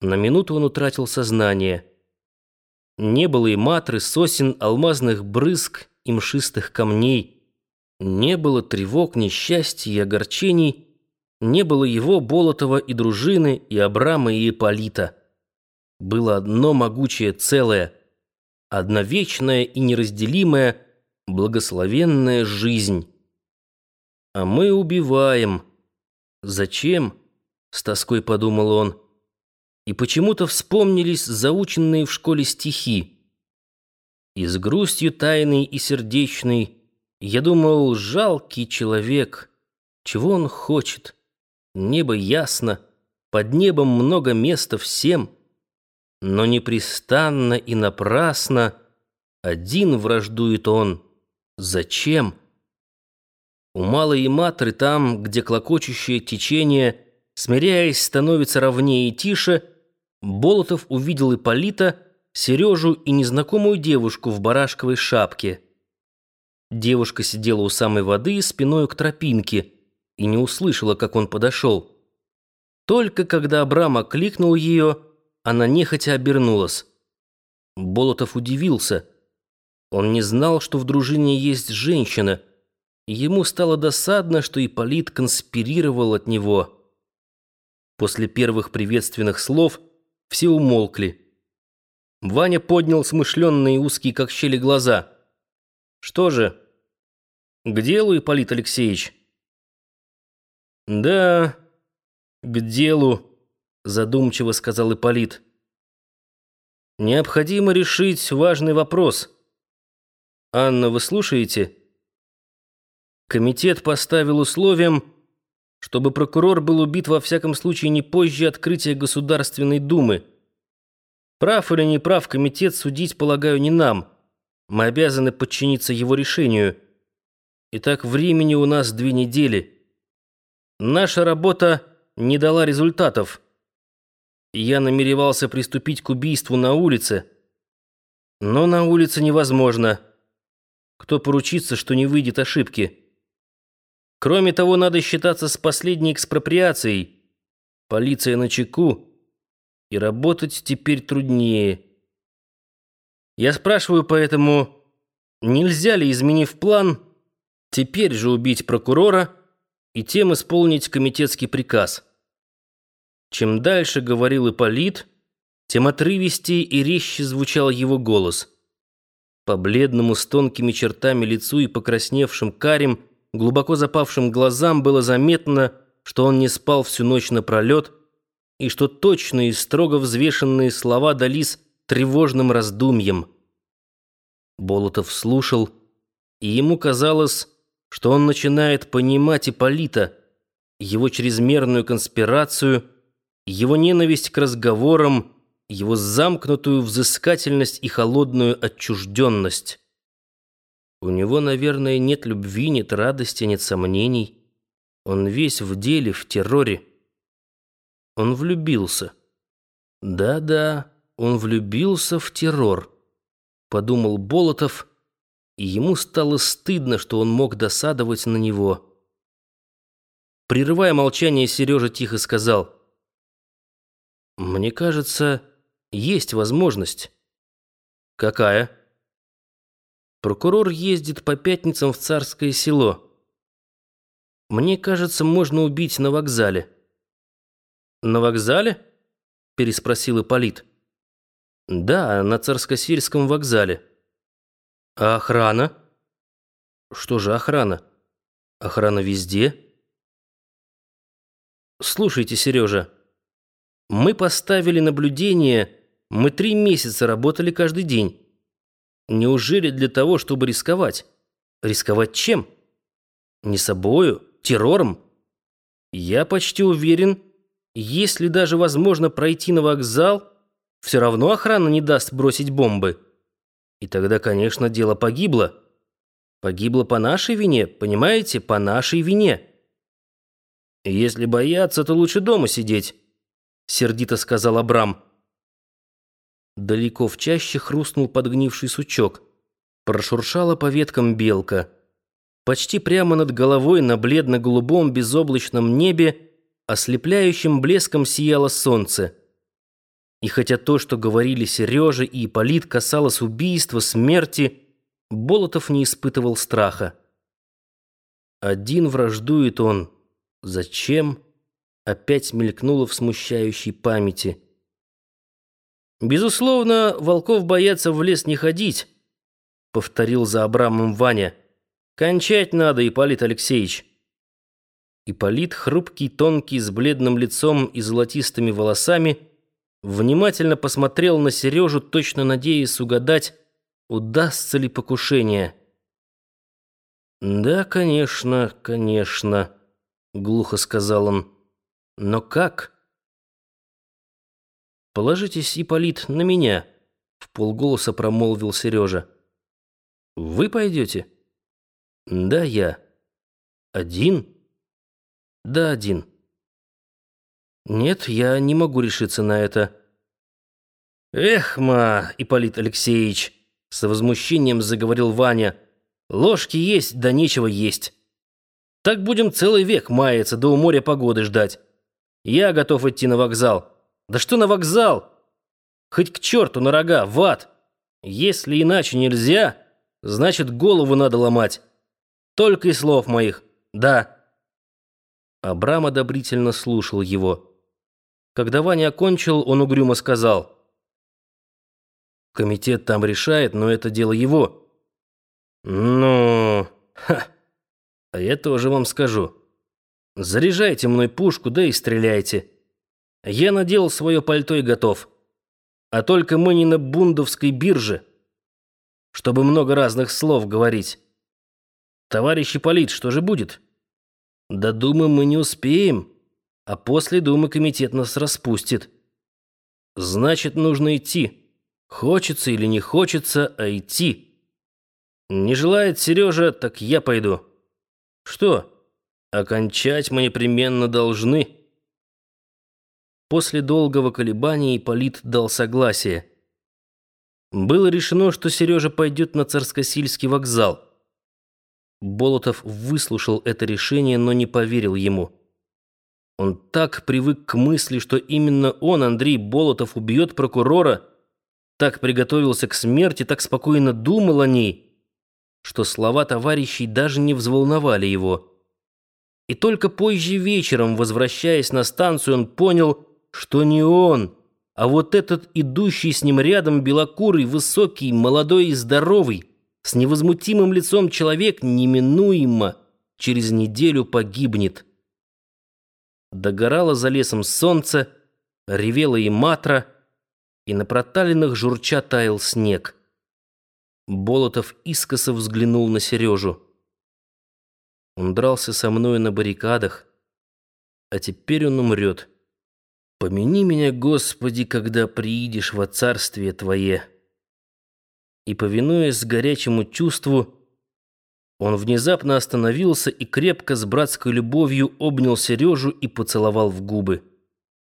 На минуту он утратил сознание. Не было и матры, сосен, алмазных брызг и мшистых камней. Не было тревог, несчастья и огорчений. Не было его, Болотова и дружины, и Абрама, и Ипполита. Было одно могучее целое, одна вечная и неразделимая, благословенная жизнь. А мы убиваем. Зачем? С тоской подумал он и почему-то вспомнились заученные в школе стихи. И с грустью тайной и сердечной я думал, жалкий человек, чего он хочет? Небо ясно, под небом много места всем, но непрестанно и напрасно один враждует он. Зачем? У малой матры там, где клокочущее течение, смиряясь, становится ровнее и тише — Болотов увидел Ипполита, Сережу и незнакомую девушку в барашковой шапке. Девушка сидела у самой воды спиной к тропинке и не услышала, как он подошел. Только когда Абрам окликнул ее, она нехотя обернулась. Болотов удивился. Он не знал, что в дружине есть женщина, ему стало досадно, что Ипполит конспирировал от него. После первых приветственных слов – все умолкли. Ваня поднял смышленные узкие, как щели, глаза. «Что же? К делу, Ипполит Алексеевич?» «Да, к делу», — задумчиво сказал Ипполит. «Необходимо решить важный вопрос. Анна, вы слушаете?» Комитет поставил условием чтобы прокурор был убит во всяком случае не позже открытия Государственной Думы. Прав или не прав комитет судить, полагаю, не нам. Мы обязаны подчиниться его решению. Итак, времени у нас две недели. Наша работа не дала результатов. Я намеревался приступить к убийству на улице. Но на улице невозможно. Кто поручится, что не выйдет ошибки? Кроме того, надо считаться с последней экспроприацией. Полиция на чеку, и работать теперь труднее. Я спрашиваю поэтому, нельзя ли, изменив план, теперь же убить прокурора и тем исполнить комитетский приказ? Чем дальше говорил Ипполит, тем отрывистее и резче звучал его голос. По бледному с тонкими чертами лицу и покрасневшим карим – глубоко запавшим глазам было заметно, что он не спал всю ночь напролет, и что точные и строго взвешенные слова дались тревожным раздумьем. Болотов слушал, и ему казалось, что он начинает понимать Ипполита, его чрезмерную конспирацию, его ненависть к разговорам, его замкнутую взыскательность и холодную отчужденность. У него, наверное, нет любви, нет радости, нет сомнений. Он весь в деле, в терроре. Он влюбился. Да-да, он влюбился в террор, подумал Болотов, и ему стало стыдно, что он мог досадовать на него. Прерывая молчание, Сережа тихо сказал: "Мне кажется, есть возможность". "Какая?" Прокурор ездит по пятницам в Царское село. Мне кажется, можно убить на вокзале. На вокзале? переспросил Ипполит. Да, на Царскосельском вокзале. А охрана? Что же охрана? Охрана везде. Слушайте, Сережа, мы поставили наблюдение, мы три месяца работали каждый день. Неужели для того, чтобы рисковать? Рисковать чем? Не собою, террором? Я почти уверен, если даже возможно пройти на вокзал, все равно охрана не даст бросить бомбы. И тогда, конечно, дело погибло. Погибло по нашей вине, понимаете, по нашей вине. Если бояться, то лучше дома сидеть, сердито сказал Абрам. Далеко в чаще хрустнул подгнивший сучок. Прошуршала по веткам белка. Почти прямо над головой на бледно-голубом безоблачном небе ослепляющим блеском сияло солнце. И хотя то, что говорили Сережа и Ипполит, касалось убийства, смерти, Болотов не испытывал страха. Один враждует он. Зачем? Опять мелькнуло в смущающей памяти. Безусловно, волков боятся в лес не ходить, повторил за Абрамом Ваня. Кончать надо, Ипполит Алексеевич. Ипполит, хрупкий, тонкий, с бледным лицом и золотистыми волосами, внимательно посмотрел на Сережу, точно надеясь угадать, удастся ли покушение. «Да, конечно, конечно», — глухо сказал он. «Но как?» «Положитесь, Ипполит, на меня», — в полголоса промолвил Сережа. «Вы пойдете?» «Да, я». «Один?» «Да, один». «Нет, я не могу решиться на это». «Эх, ма, Ипполит Алексеевич!» — с возмущением заговорил Ваня. «Ложки есть, да нечего есть. Так будем целый век маяться, да у моря погоды ждать. Я готов идти на вокзал. Да что на вокзал? Хоть к черту на рога, в ад. Если иначе нельзя, значит, голову надо ломать. Только и слов моих. Да». Абрам одобрительно слушал его. Когда Ваня окончил, он угрюмо сказал. «Комитет там решает, но это дело его». «Ну, ха, а я тоже вам скажу. Заряжайте мной пушку, да и стреляйте. Я надел свое пальто и готов. А только мы не на бундовской бирже, чтобы много разных слов говорить. Товарищи полит, что же будет? До Думы мы не успеем» а после Думы комитет нас распустит. Значит, нужно идти. Хочется или не хочется, а идти. Не желает Сережа, так я пойду. Что? Окончать мы непременно должны. После долгого колебания Ипполит дал согласие. Было решено, что Сережа пойдет на Царскосильский вокзал. Болотов выслушал это решение, но не поверил ему. Он так привык к мысли, что именно он, Андрей Болотов, убьет прокурора, так приготовился к смерти, так спокойно думал о ней, что слова товарищей даже не взволновали его. И только позже вечером, возвращаясь на станцию, он понял, что не он, а вот этот идущий с ним рядом белокурый, высокий, молодой и здоровый, с невозмутимым лицом человек неминуемо через неделю погибнет. Догорало за лесом солнце, ревела и матра, и на проталинах журча таял снег. Болотов искоса взглянул на Сережу. Он дрался со мной на баррикадах, а теперь он умрет. Помяни меня, Господи, когда приидешь во царствие Твое. И, повинуясь горячему чувству, он внезапно остановился и крепко с братской любовью обнял Сережу и поцеловал в губы.